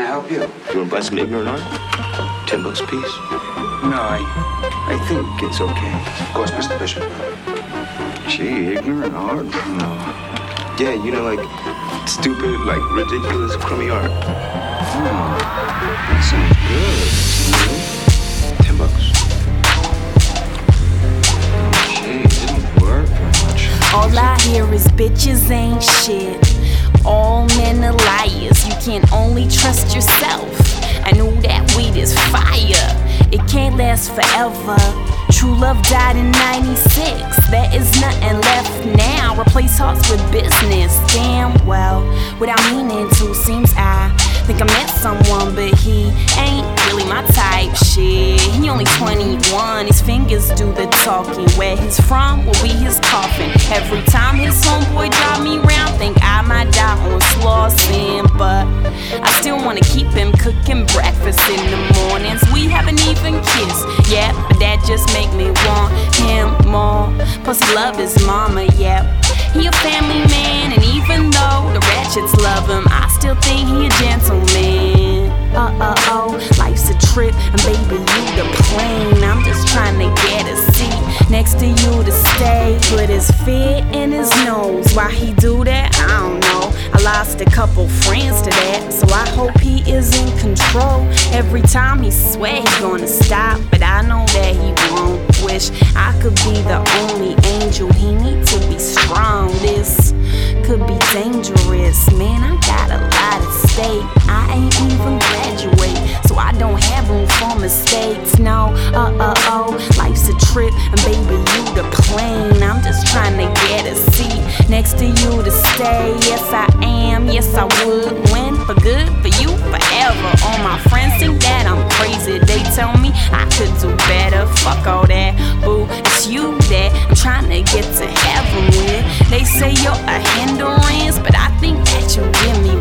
I help you? You wanna buy some ignorant art? Ten bucks a piece? No, I, I think it's okay. Of course, Mr. Bishop. Gee, ignorant art? No. Yeah, you know, like stupid, like ridiculous, crummy art. That sounds good. Ten bucks. Gee, it didn't work very much. All I hear is bitches ain't shit. All men are last forever. True love died in 96. There is nothing left now. Replace hearts with business. Damn well, without meaning to, seems I think I met someone, but he ain't really my type. Shit, he only 21. His fingers do the talking. Where he's from will be his coffin. Every time his homeboy drive me round, think I might die on Slauson. But I still wanna keep him cooking breakfast in the mornings. Kissed yet, but that just make me want him more. Plus, love his mama, yep. He a family man, and even though the ratchets love him, I still think he a gentleman. Uh uh oh, life's a trip, and baby, you the plane. I'm just trying to get a seat next to you to stay. Put his feet in his nose. Why he do that? Lost a couple friends to that, so I hope he is in control. Every time he swear he gonna stop, but I know that he won't. Wish I could be the only angel. He need to be strong. This could be dangerous, man. I got a lot at stake. I ain't even graduate, so I don't have room for mistakes. No, uh uh oh, life's a trip, and baby you the plane. I'm just trying to next to you to stay. Yes I am, yes I would win for good for you forever. All my friends think that I'm crazy. They tell me I could do better. Fuck all that, boo. It's you that I'm trying to get to heaven with. They say you're a hindrance, but I think that you give me